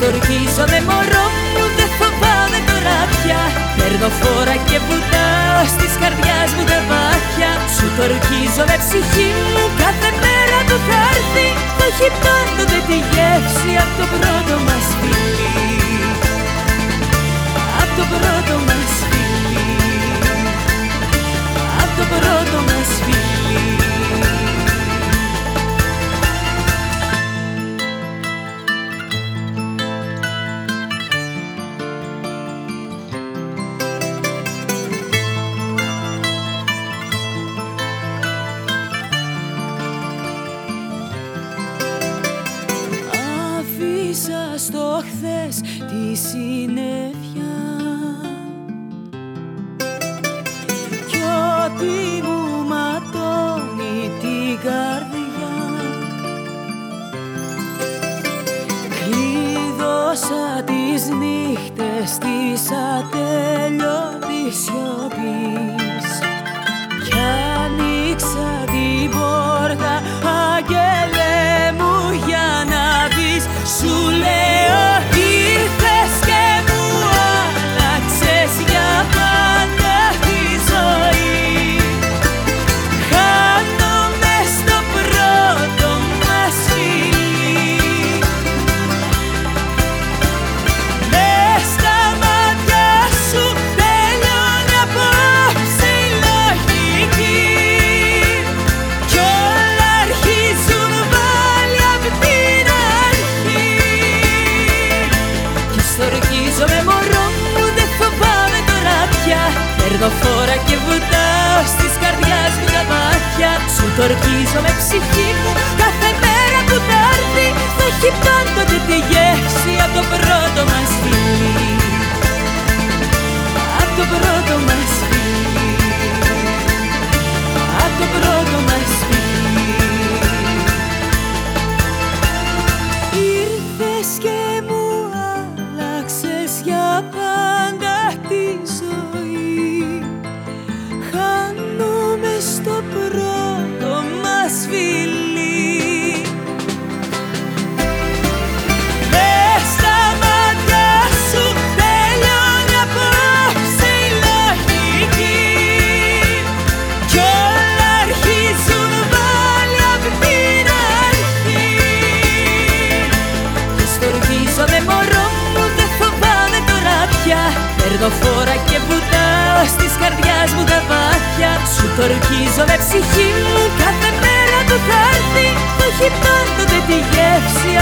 στορκίζομαι μωρό μου δεν φοβάμαι τώρα πια. Παίρνω φόρα και βουτάω στις καρδιάς μου τα μάτια. Σου τορκίζομαι ψυχή μου κάθε μέρα το χάρτη Το έχει πάντοτε τη γεύση από το πρώτο μας φίλο στο χθες τη συνέφια κι ό,τι μου ματώνει την καρδιά. Κλείδωσα τις νύχτες της ατέλειωτης σιωπής φόρα και βουτάω στις καρδιάς μου τα μάτια. Σου τορκίζω με ψυχή μου κάθε μέρα που θα έρθει βάθια Σου τορκίζω με ψυχή. Μου κάθε μέρα που θα έρθει Θα έχει πάντοτε τη γεύση